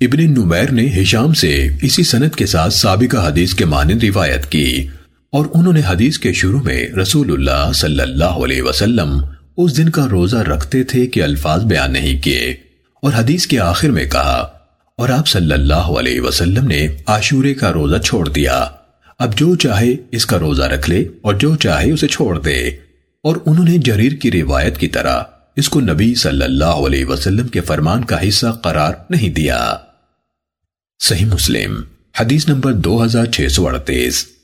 ابن نمیر نے ہشام سے اسی سنت کے ساتھ سابقہ حدیث کے مانند روایت کی اور انہوں نے حدیث کے شروع میں رسول اللہ صلی اللہ علیہ وسلم اس دن کا روزہ رکھتے تھے کہ الفاظ بیان نہیں کیے اور حدیث کے آخر میں کہا، اور آپ صلی اللہ علیہ وسلم نے عاشورے کا روزہ چھوڑ دیا۔ اب جو چاہے اس کا روزہ رکھ لے اور جو چاہے اسے چھوڑ دے اور انہوں نے جریر کی روایت کی طرح اس کو نبی صلی اللہ علیہ وسلم کے فرمان کا حصہ قرار نہیں دیا۔ صحیح مسلم حدیث نمبر دو ہزار چھ سو اڑتیس۔